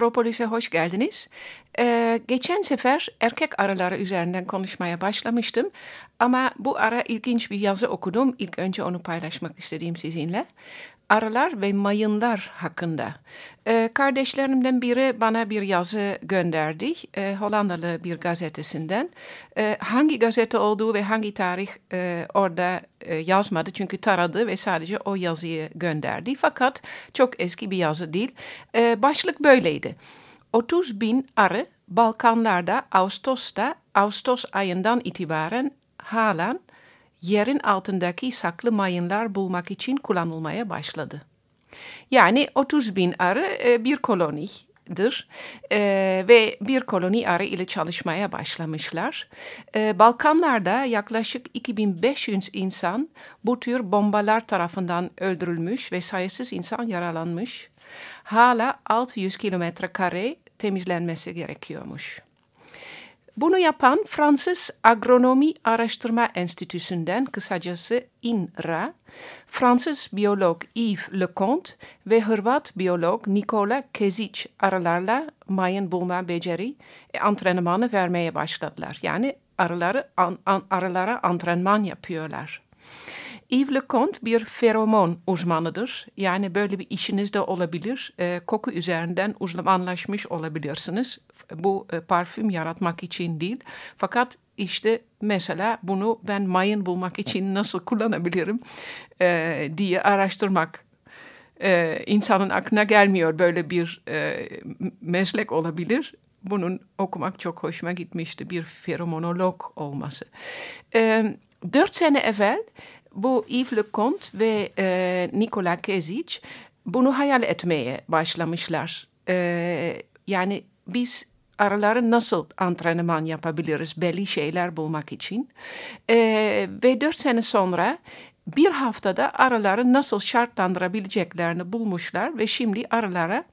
Propolis'e hoş geldiniz. Ee, geçen sefer erkek arıları üzerinden konuşmaya başlamıştım. Ama bu ara ilginç bir yazı okudum. İlk önce onu paylaşmak istediğim sizinle. Arılar ve mayınlar hakkında. Ee, kardeşlerimden biri bana bir yazı gönderdi. Ee, Hollandalı bir gazetesinden. Ee, hangi gazete olduğu ve hangi tarih e, orada e, yazmadı. Çünkü taradı ve sadece o yazıyı gönderdi. Fakat çok eski bir yazı değil. Ee, başlık böyleydi. 30 bin arı Balkanlarda Ağustos'ta, Ağustos ayından itibaren halen yerin altındaki saklı mayınlar bulmak için kullanılmaya başladı. Yani 30 bin arı e, bir kolonidir e, ve bir koloni arı ile çalışmaya başlamışlar. E, Balkanlarda yaklaşık 2500 insan bu tür bombalar tarafından öldürülmüş ve sayısız insan yaralanmış. Hala 600 kilometre kare temizlenmesi gerekiyormuş. Bunu yapan Fransız Agronomi Araştırma Enstitüsü'nden kısacası INRA, Fransız biyolog Yves Leconte ve Hırvat biyolog Nikola Kezic arılarla mayın bulma beceri e, antrenmanı vermeye başladılar. Yani arıları, an, an, arılara antrenman yapıyorlar. Yves Leconte bir feromon uzmanıdır. Yani böyle bir işiniz de olabilir. E, koku üzerinden uzmanlaşmış olabilirsiniz. Bu e, parfüm yaratmak için değil. Fakat işte mesela bunu ben mayın bulmak için nasıl kullanabilirim e, diye araştırmak e, insanın aklına gelmiyor böyle bir e, meslek olabilir. Bunun okumak çok hoşuma gitmişti bir feromonolog olması. E, dört sene evvel bu Yves Leconte ve e, Nikola Kezic bunu hayal etmeye başlamışlar. E, yani biz arıları nasıl antrenman yapabiliriz belli şeyler bulmak için. E, ve dört sene sonra bir haftada arıları nasıl şartlandırabileceklerini bulmuşlar ve şimdi arılara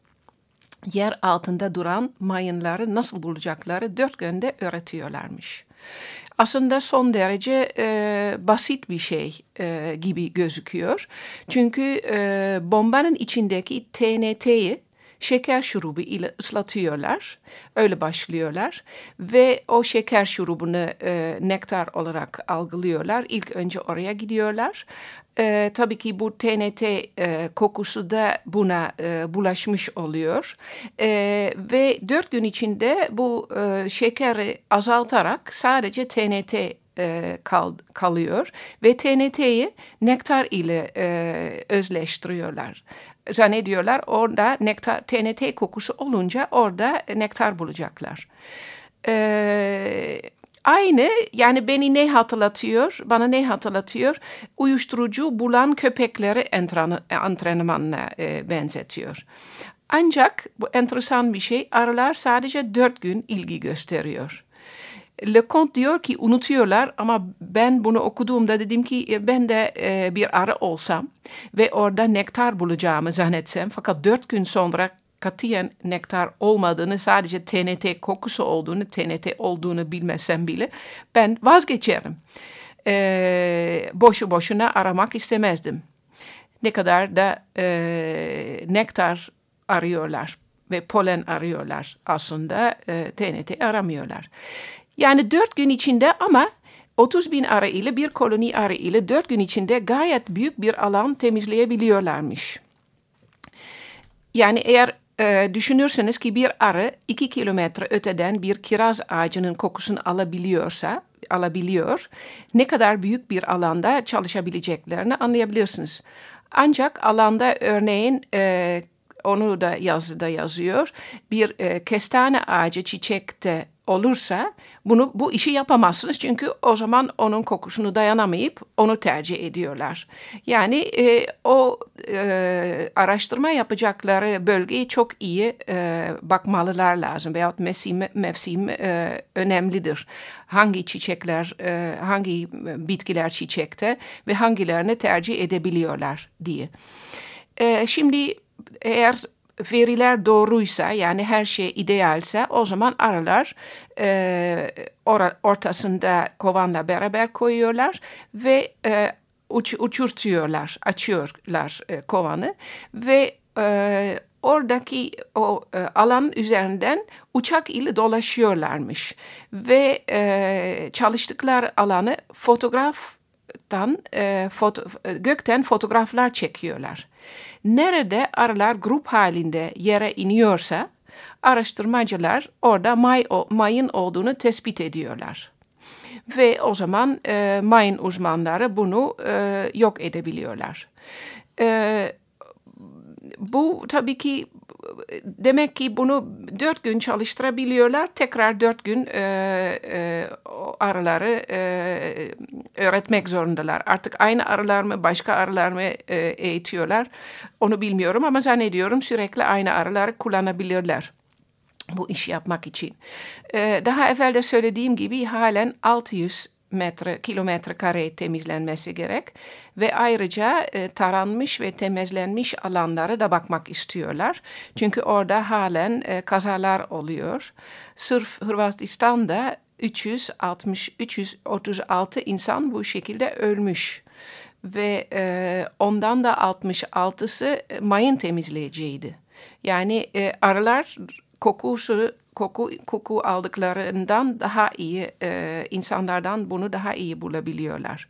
yer altında duran mayınları nasıl bulacakları dört günde öğretiyorlarmış. Aslında son derece e, basit bir şey e, gibi gözüküyor. Çünkü e, bombanın içindeki TNT'yi şeker şurubu ile ıslatıyorlar. Öyle başlıyorlar. Ve o şeker şurubunu e, nektar olarak algılıyorlar. İlk önce oraya gidiyorlar. E, tabii ki bu TNT e, kokusu da buna e, bulaşmış oluyor. E, ve dört gün içinde bu e, şekeri azaltarak sadece TNT e, kal, kalıyor ve TNT'yi nektar ile e, özleştiriyorlar. Zannediyorlar orada nektar, TNT kokusu olunca orada nektar bulacaklar. E, aynı yani beni ne hatırlatıyor, bana ne hatırlatıyor? Uyuşturucu bulan köpekleri antrenmanına e, benzetiyor. Ancak bu enteresan bir şey arılar sadece dört gün ilgi gösteriyor. Leconte diyor ki unutuyorlar ama ben bunu okuduğumda dedim ki ben de e, bir arı olsam ve orada nektar bulacağımı zannetsem fakat dört gün sonra katiyen nektar olmadığını sadece TNT kokusu olduğunu TNT olduğunu bilmesem bile ben vazgeçerim. E, boşu boşuna aramak istemezdim. Ne kadar da e, nektar arıyorlar ve polen arıyorlar aslında e, TNT aramıyorlar. Yani dört gün içinde ama 30 bin arı ile bir koloni arı ile dört gün içinde gayet büyük bir alan temizleyebiliyorlarmış. Yani eğer e, düşünürseniz ki bir arı iki kilometre öteden bir kiraz ağacının kokusunu alabiliyorsa, alabiliyor, ne kadar büyük bir alanda çalışabileceklerini anlayabilirsiniz. Ancak alanda örneğin e, onu da yazıda yazıyor. Bir e, kestane ağacı çiçekte olursa bunu bu işi yapamazsınız çünkü o zaman onun kokusunu dayanamayıp onu tercih ediyorlar. Yani e, o e, araştırma yapacakları bölgeyi çok iyi e, bakmalılar lazım veyahut mevsim, mevsim e, önemlidir. Hangi çiçekler, e, hangi bitkiler çiçekte ve hangilerini tercih edebiliyorlar diye. E, şimdi eğer veriler doğruysa yani her şey idealse o zaman arılar e, ortasında kovanla beraber koyuyorlar ve e, uç, uçurtuyorlar, açıyorlar e, kovanı ve e, oradaki o e, alan üzerinden uçak ile dolaşıyorlarmış ve e, çalıştıkları alanı fotoğraftan e, foto, gökten fotoğraflar çekiyorlar. Nerede arılar grup halinde yere iniyorsa araştırmacılar orada may, mayın olduğunu tespit ediyorlar. Ve o zaman e, mayın uzmanları bunu e, yok edebiliyorlar. E, bu tabii ki demek ki bunu dört gün çalıştırabiliyorlar. Tekrar dört gün e, e, arıları e, öğretmek zorundalar. Artık aynı arılar mı başka arılar mı e, eğitiyorlar onu bilmiyorum ama zannediyorum sürekli aynı arıları kullanabilirler bu iş yapmak için. E, daha evvel de söylediğim gibi halen 600 metre, kilometre kare temizlenmesi gerek ve ayrıca e, taranmış ve temizlenmiş alanlara da bakmak istiyorlar. Çünkü orada halen e, kazalar oluyor. Sırf Hırvatistan'da 360 336 insan bu şekilde ölmüş ve e, ondan da 66'sı mayın temizleyiciydi. Yani e, arılar kokusu koku koku aldıklarından daha iyi e, insanlardan bunu daha iyi bulabiliyorlar.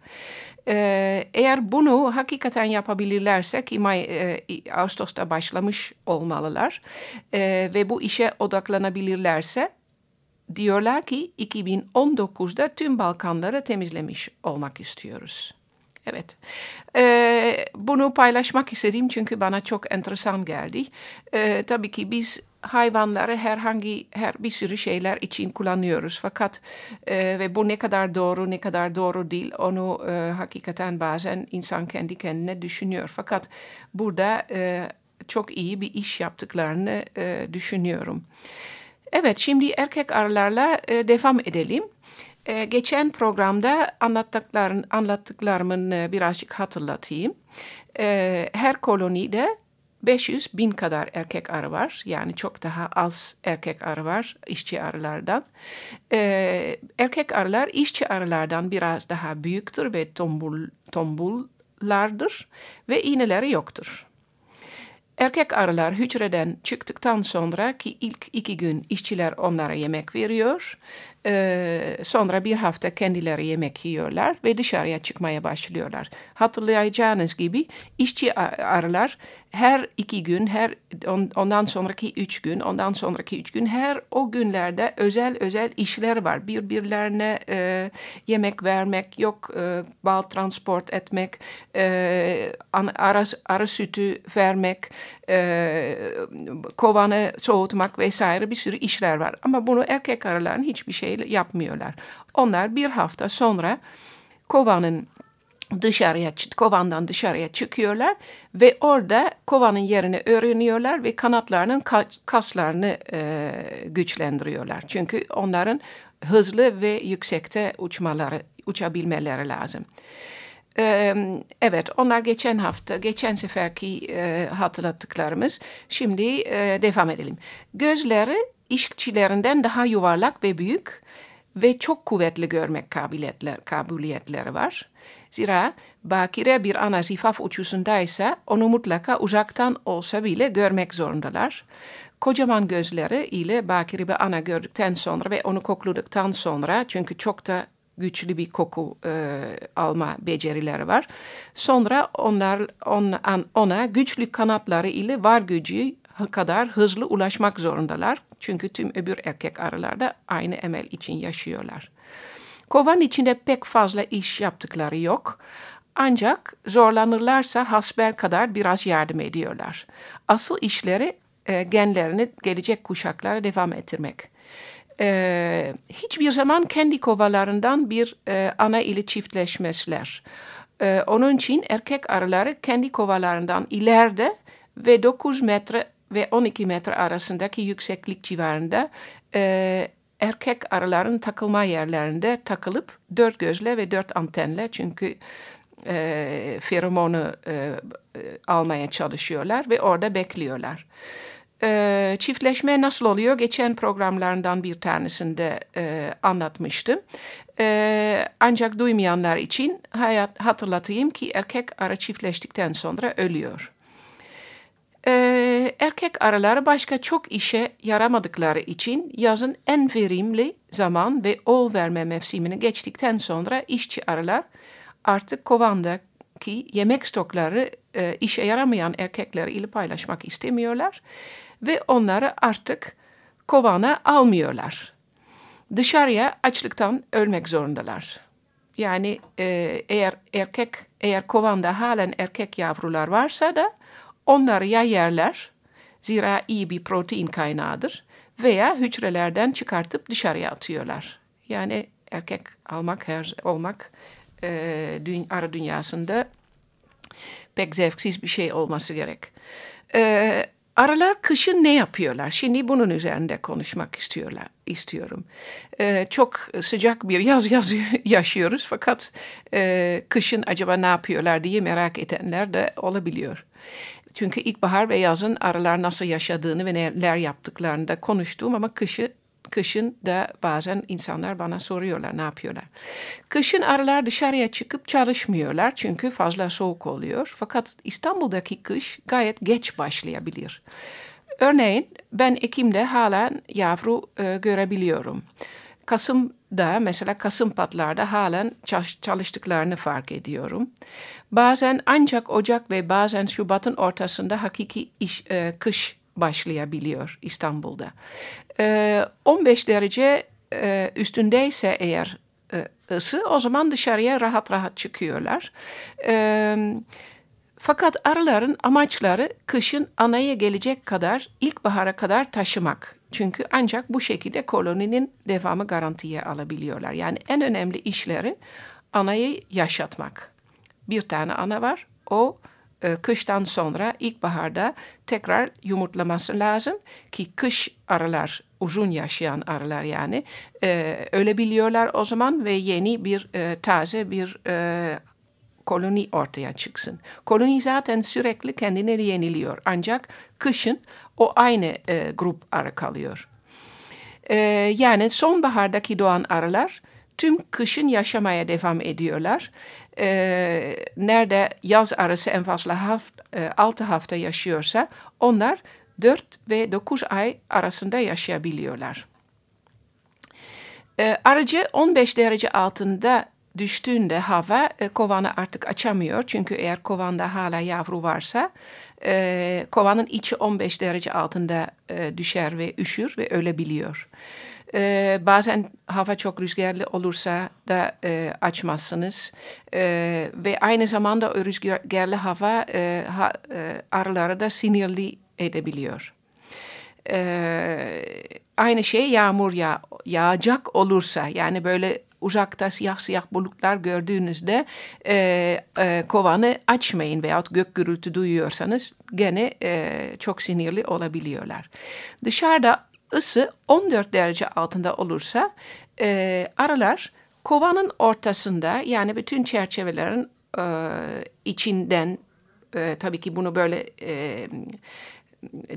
E, eğer bunu hakikaten yapabilirlerse ki May, e, Ağustos'ta başlamış olmalılar e, ve bu işe odaklanabilirlerse diyorlar ki 2019'da tüm Balkanları temizlemiş olmak istiyoruz. Evet. Ee, bunu paylaşmak istedim çünkü bana çok enteresan geldi. Ee, tabii ki biz hayvanları herhangi her bir sürü şeyler için kullanıyoruz. Fakat e, ve bu ne kadar doğru ne kadar doğru değil onu e, hakikaten bazen insan kendi kendine düşünüyor. Fakat burada e, çok iyi bir iş yaptıklarını e, düşünüyorum. Evet şimdi erkek arılarla e, devam edelim. E, geçen programda anlattıkların, anlattıklarımın e, birazcık hatırlatayım. E, her kolonide 500 bin kadar erkek arı var. Yani çok daha az erkek arı var işçi arılardan. Ee, erkek arılar işçi arılardan biraz daha büyüktür ve tombul, tombullardır ve iğneleri yoktur. Erkek arılar hücreden çıktıktan sonra ki ilk iki gün işçiler onlara yemek veriyor. Ee, sonra bir hafta kendileri yemek yiyorlar ve dışarıya çıkmaya başlıyorlar. Hatırlayacağınız gibi işçi arılar her iki gün, her ondan sonraki üç gün, ondan sonraki üç gün her o günlerde özel özel işler var. Birbirlerine e, yemek vermek, yok e, bal transport etmek, e, arı, arı sütü vermek, e, kovanı soğutmak vesaire bir sürü işler var. Ama bunu erkek arıların hiçbir şey yapmıyorlar. Onlar bir hafta sonra kovanın dışarıya kovandan dışarıya çıkıyorlar ve orada kovanın yerini öğreniyorlar ve kanatlarının kaslarını e, güçlendiriyorlar. Çünkü onların hızlı ve yüksekte uçmaları, uçabilmeleri lazım. Evet, onlar geçen hafta, geçen seferki e, hatırlattıklarımız. Şimdi e, devam edelim. Gözleri işçilerinden daha yuvarlak ve büyük ve çok kuvvetli görmek kabiliyetler, kabiliyetleri var. Zira bakire bir ana zifaf uçuşundaysa onu mutlaka uzaktan olsa bile görmek zorundalar. Kocaman gözleri ile bakire bir ana gördükten sonra ve onu kokladıktan sonra çünkü çok da güçlü bir koku e, alma becerileri var. Sonra onlar on, ona güçlü kanatları ile var gücü kadar hızlı ulaşmak zorundalar. Çünkü tüm öbür erkek arılar da aynı emel için yaşıyorlar. Kovan içinde pek fazla iş yaptıkları yok. Ancak zorlanırlarsa hasbel kadar biraz yardım ediyorlar. Asıl işleri e, genlerini gelecek kuşaklara devam ettirmek. E, hiçbir zaman kendi kovalarından bir e, ana ile çiftleşmezler. E, onun için erkek arıları kendi kovalarından ileride ve 9 metre ve 12 metre arasındaki yükseklik civarında e, erkek arıların takılma yerlerinde takılıp dört gözle ve dört antenle çünkü e, feromonu e, almaya çalışıyorlar ve orada bekliyorlar. E, çiftleşme nasıl oluyor? Geçen programlarından bir tanesinde e, anlatmıştım. E, ancak duymayanlar için hayat, hatırlatayım ki erkek arı çiftleştikten sonra ölüyor. Ee, erkek arıları başka çok işe yaramadıkları için yazın en verimli zaman ve ol verme mevsimini geçtikten sonra işçi arılar artık kovandaki yemek stokları e, işe yaramayan erkekler ile paylaşmak istemiyorlar ve onları artık kovana almıyorlar. Dışarıya açlıktan ölmek zorundalar. Yani e, eğer erkek eğer kovanda halen erkek yavrular varsa da onları ya yerler, zira iyi bir protein kaynağıdır veya hücrelerden çıkartıp dışarıya atıyorlar. Yani erkek almak, her, olmak e, dün, arı dünyasında pek zevksiz bir şey olması gerek. E, arılar kışın ne yapıyorlar? Şimdi bunun üzerinde konuşmak istiyorlar, istiyorum. E, çok sıcak bir yaz, yaz yaşıyoruz fakat e, kışın acaba ne yapıyorlar diye merak edenler de olabiliyor. Çünkü ilkbahar ve yazın arılar nasıl yaşadığını ve neler yaptıklarını da konuştum ama kışı kışın da bazen insanlar bana soruyorlar ne yapıyorlar. Kışın arılar dışarıya çıkıp çalışmıyorlar çünkü fazla soğuk oluyor. Fakat İstanbul'daki kış gayet geç başlayabilir. Örneğin ben Ekim'de halen yavru e, görebiliyorum. Kasım'da mesela Kasım patlarda halen çalıştıklarını fark ediyorum. Bazen ancak Ocak ve bazen Şubat'ın ortasında hakiki iş, e, kış başlayabiliyor İstanbul'da. E, 15 derece e, üstündeyse eğer e, ısı o zaman dışarıya rahat rahat çıkıyorlar. E, fakat arıların amaçları kışın anaya gelecek kadar ilkbahara kadar taşımak. Çünkü ancak bu şekilde koloninin devamı garantiye alabiliyorlar. Yani en önemli işleri anayı yaşatmak. Bir tane ana var. O e, kıştan sonra ilkbaharda tekrar yumurtlaması lazım ki kış arılar uzun yaşayan arılar yani e, ölebiliyorlar o zaman ve yeni bir e, taze bir e, koloni ortaya çıksın. Koloni zaten sürekli kendini yeniliyor ancak kışın o aynı e, grup arı kalıyor. E, yani sonbahardaki doğan arılar tüm kışın yaşamaya devam ediyorlar. E, nerede yaz arısı en fazla haft, e, 6 hafta yaşıyorsa onlar 4 ve 9 ay arasında yaşayabiliyorlar. E, aracı 15 derece altında düştüğünde hava e, kovanı artık açamıyor. Çünkü eğer kovanda hala yavru varsa e, kovanın içi 15 derece altında e, düşer ve üşür ve ölebiliyor. E, bazen hava çok rüzgarlı olursa da e, açmazsınız. E, ve aynı zamanda o rüzgarlı hava e, ha, e, arıları da sinirli edebiliyor. E, aynı şey yağmur yağ, yağacak olursa yani böyle uzakta siyah siyah bulutlar gördüğünüzde e, e, kovanı açmayın veyahut gök gürültü duyuyorsanız gene e, çok sinirli olabiliyorlar. Dışarıda ısı 14 derece altında olursa e, arılar kovanın ortasında yani bütün çerçevelerin e, içinden e, tabii ki bunu böyle e,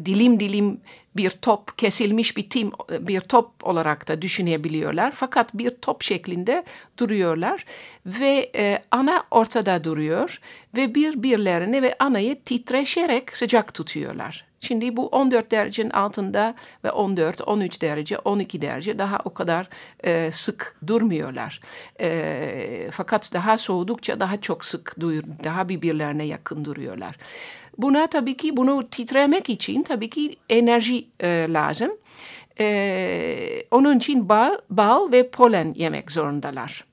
dilim dilim bir top kesilmiş bir tim bir top olarak da düşünebiliyorlar. Fakat bir top şeklinde duruyorlar ve e, ana ortada duruyor ve birbirlerini ve anayı titreşerek sıcak tutuyorlar. Şimdi bu 14 derecenin altında ve 14, 13 derece, 12 derece daha o kadar e, sık durmuyorlar. E, fakat daha soğudukça daha çok sık, daha birbirlerine yakın duruyorlar. Buna tabii ki bunu titremek için tabii ki enerji e, lazım. E, onun için bal, bal ve polen yemek zorundalar.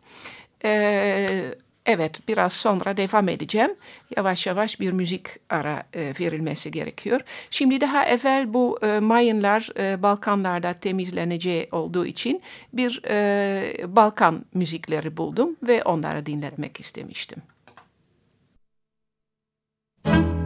E, evet biraz sonra devam edeceğim. Yavaş yavaş bir müzik ara e, verilmesi gerekiyor. Şimdi daha evvel bu e, mayınlar e, Balkanlarda temizleneceği olduğu için bir e, Balkan müzikleri buldum ve onları dinletmek istemiştim. Evet.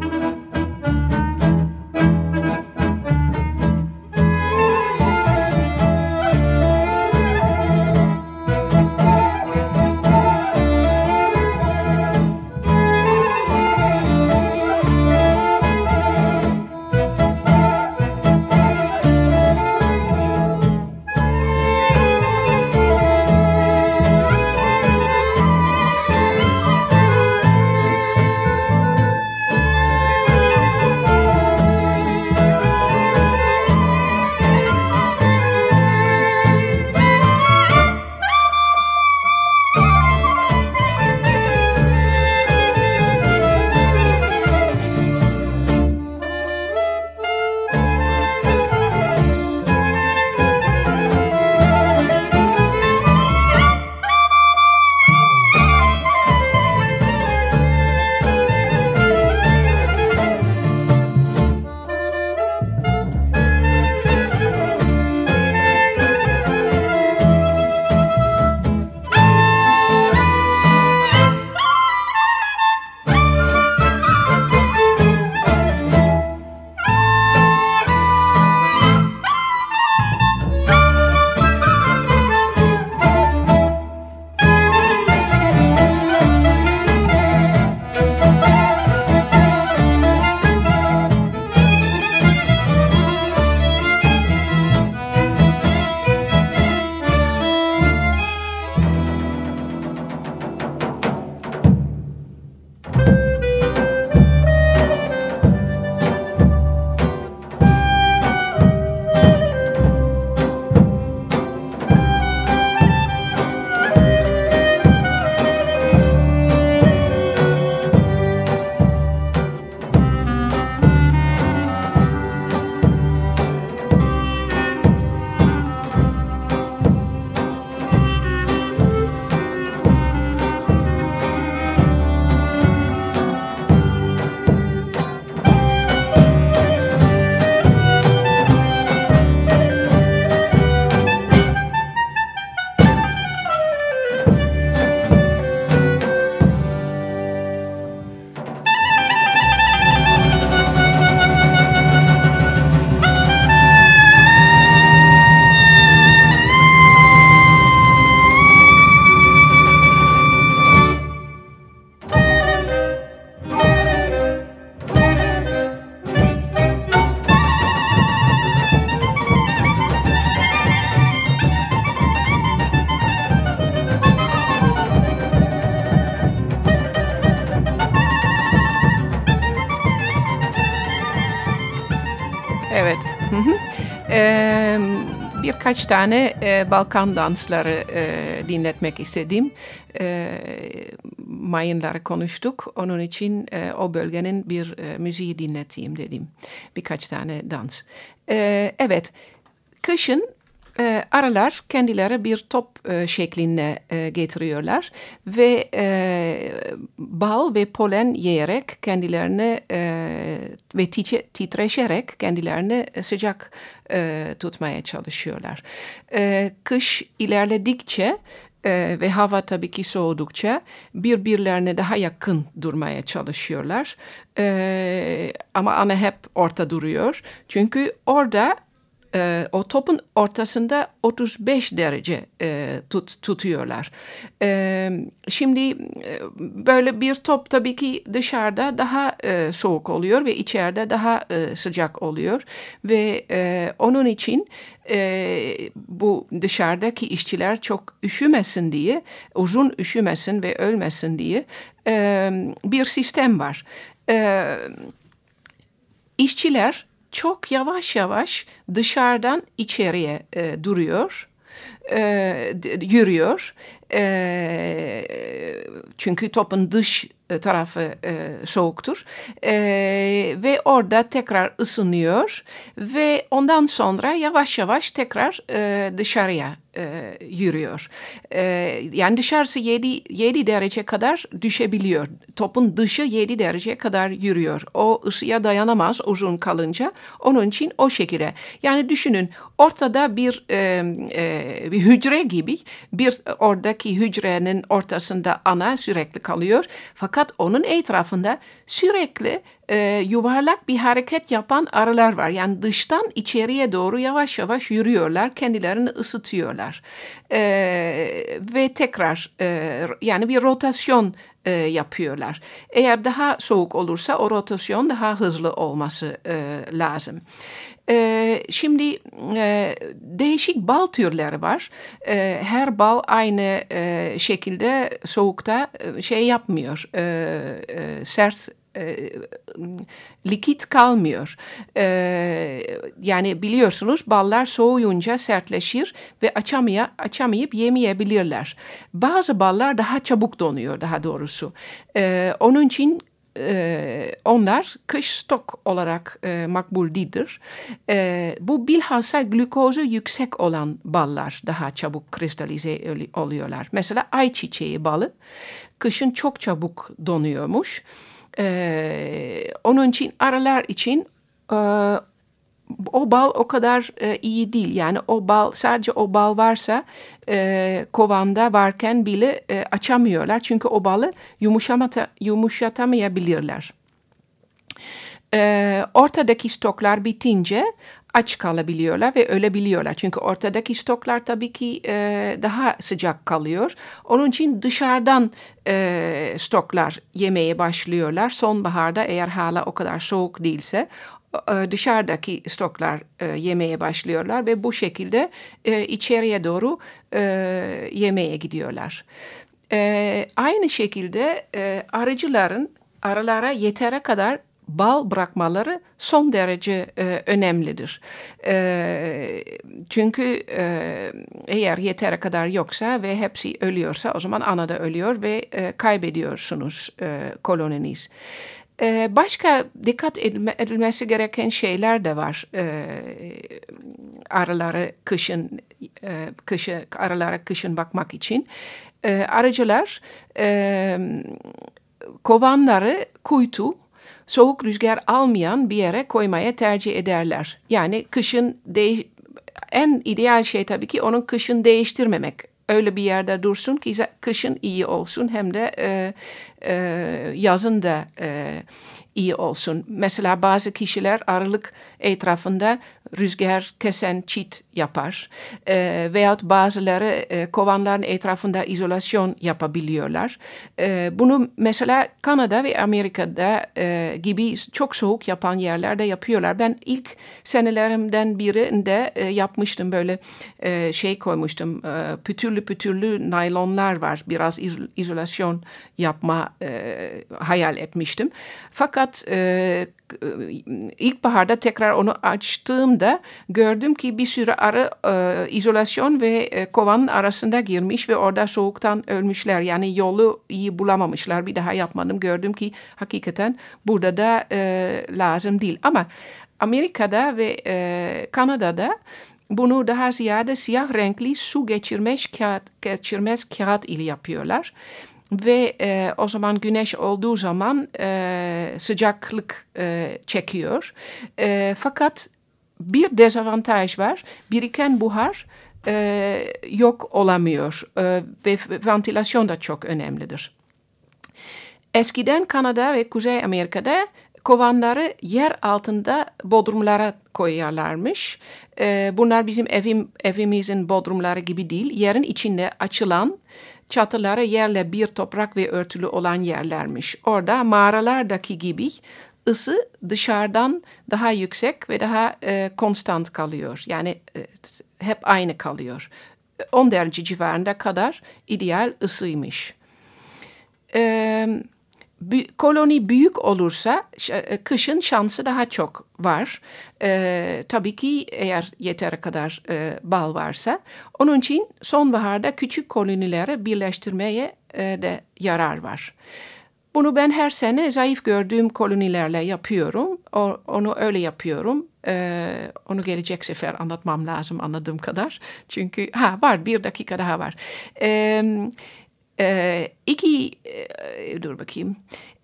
Ee, birkaç tane e, Balkan dansları e, dinletmek istedim. E, mayınları konuştuk. Onun için e, o bölgenin bir e, müziği dinleteyim dedim. Birkaç tane dans. E, evet. Kışın e, aralar kendileri bir top e, şeklinde e, getiriyorlar ve e, bal ve polen yiyerek kendilerini e, ve titre, titreşerek kendilerini sıcak e, tutmaya çalışıyorlar. E, kış ilerledikçe e, ve hava tabii ki soğudukça birbirlerine daha yakın durmaya çalışıyorlar. E, ama ana hep orta duruyor. Çünkü orada e, o topun ortasında 35 derece e, tut, tutuyorlar. E, şimdi e, böyle bir top tabii ki dışarıda daha e, soğuk oluyor ve içeride daha e, sıcak oluyor ve e, onun için e, bu dışarıdaki işçiler çok üşümesin diye, uzun üşümesin ve ölmesin diye e, bir sistem var. E, işçiler çok yavaş yavaş dışarıdan içeriye e, duruyor, e, yürüyor. E, çünkü topun dış e, tarafı e, soğuktur e, ve orada tekrar ısınıyor ve ondan sonra yavaş yavaş tekrar e, dışarıya e, yürüyor. E, yani dışarısı 7, 7 derece kadar düşebiliyor. Topun dışı 7 derece kadar yürüyor. O ısıya dayanamaz uzun kalınca. Onun için o şekilde. Yani düşünün ortada bir, e, e, bir hücre gibi bir oradaki hücrenin ortasında ana sürekli kalıyor. Fakat onun etrafında sürekli e, yuvarlak bir hareket yapan arılar var. Yani dıştan içeriye doğru yavaş yavaş yürüyorlar, kendilerini ısıtıyorlar. E, ve tekrar e, yani bir rotasyon e, yapıyorlar. Eğer daha soğuk olursa o rotasyon daha hızlı olması e, lazım. E, şimdi e, değişik bal türleri var. E, her bal aynı şekilde soğukta şey yapmıyor, sert e, likit kalmıyor. E, yani biliyorsunuz ballar soğuyunca sertleşir ve açamaya, açamayıp yemeyebilirler. Bazı ballar daha çabuk donuyor daha doğrusu. E, onun için e, onlar kış stok olarak e, makbul değildir. E, bu bilhassa glukozu yüksek olan ballar daha çabuk kristalize oluyorlar. Mesela ayçiçeği balı kışın çok çabuk donuyormuş. Ee, onun için aralar için e, o bal o kadar e, iyi değil. Yani o bal sadece o bal varsa e, kovanda varken bile e, açamıyorlar. Çünkü o balı yumuşamata, yumuşatamayabilirler. E, ortadaki stoklar bitince aç kalabiliyorlar ve ölebiliyorlar. Çünkü ortadaki stoklar tabii ki e, daha sıcak kalıyor. Onun için dışarıdan e, stoklar yemeye başlıyorlar. Sonbaharda eğer hala o kadar soğuk değilse e, dışarıdaki stoklar e, yemeye başlıyorlar ve bu şekilde e, içeriye doğru e, yemeye gidiyorlar. E, aynı şekilde e, arıcıların aralara yetere kadar bal bırakmaları son derece e, önemlidir. E, çünkü e, eğer yeteri kadar yoksa ve hepsi ölüyorsa o zaman ana da ölüyor ve e, kaybediyorsunuz e, koloniniz. E, başka dikkat edilmesi gereken şeyler de var. E, arıları kışın, e, kışı, arılara kışın bakmak için. E, arıcılar e, kovanları kuytu soğuk rüzgar almayan bir yere koymaya tercih ederler. Yani kışın en ideal şey tabii ki onun kışın değiştirmemek. Öyle bir yerde dursun ki kışın iyi olsun hem de e, e, yazın da e, iyi olsun. Mesela bazı kişiler aralık etrafında rüzgar kesen çit yapar. E, veyahut bazıları e, kovanların etrafında izolasyon yapabiliyorlar. E, bunu mesela Kanada ve Amerika'da e, gibi çok soğuk yapan yerlerde yapıyorlar. Ben ilk senelerimden birinde e, yapmıştım böyle e, şey koymuştum. E, pütürlü pütürlü naylonlar var. Biraz iz, izolasyon yapma e, hayal etmiştim. Fakat e, ilkbaharda tekrar onu açtığımda gördüm ki bir sürü arı e, izolasyon ve e, kovanın arasında girmiş ve orada soğuktan ölmüşler. Yani yolu iyi bulamamışlar. Bir daha yapmadım. Gördüm ki hakikaten burada da e, lazım değil. Ama Amerika'da ve e, Kanada'da bunu daha ziyade siyah renkli su geçirmez kağıt, geçirmez kağıt ile yapıyorlar. Ve e, o zaman güneş olduğu zaman e, sıcaklık e, çekiyor. E, fakat bir dezavantaj var. Biriken buhar e, yok olamıyor e, ve ventilasyon da çok önemlidir. Eskiden Kanada ve Kuzey Amerika'da kovanları yer altında bodrumlara koyarlarmış. E, bunlar bizim evim, evimizin bodrumları gibi değil. Yerin içinde açılan çatıları yerle bir toprak ve örtülü olan yerlermiş. Orada mağaralardaki gibi ısı dışarıdan daha yüksek ve daha e, konstant kalıyor. Yani e, hep aynı kalıyor. 10 derece civarında kadar ideal ısıymış. Evet koloni büyük olursa e, kışın şansı daha çok var. Ee, tabii ki eğer yeteri kadar e, bal varsa. Onun için sonbaharda küçük kolonileri birleştirmeye e, de yarar var. Bunu ben her sene zayıf gördüğüm kolonilerle yapıyorum. O, onu öyle yapıyorum. Ee, onu gelecek sefer anlatmam lazım anladığım kadar. Çünkü ha var bir dakika daha var. Ee, e, iki e, dur bakayım.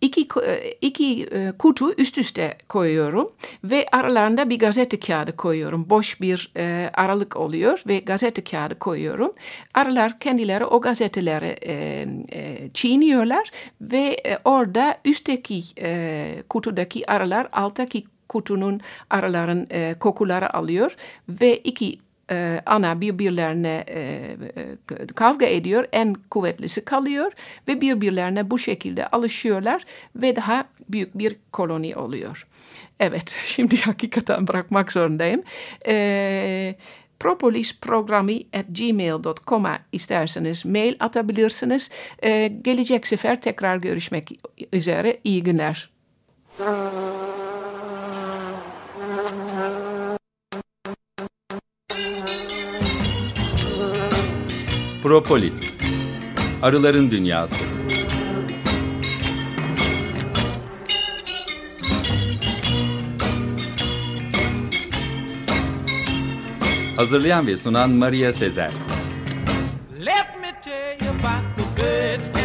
İki, e, iki e, kutu üst üste koyuyorum ve aralarında bir gazete kağıdı koyuyorum. Boş bir e, aralık oluyor ve gazete kağıdı koyuyorum. Aralar kendileri o gazeteleri e, e, çiğniyorlar ve e, orada üstteki e, kutudaki aralar alttaki kutunun araların e, kokuları alıyor ve iki e, ana birbirlerine e, kavga ediyor. En kuvvetlisi kalıyor ve birbirlerine bu şekilde alışıyorlar ve daha büyük bir koloni oluyor. Evet, şimdi hakikaten bırakmak zorundayım. E, propolisprogrami.gmail.com'a isterseniz mail atabilirsiniz. E, gelecek sefer tekrar görüşmek üzere. İyi günler. Propolis Arıların Dünyası. Hazırlayan ve sunan Maria Sezer. Let me tell you about the birds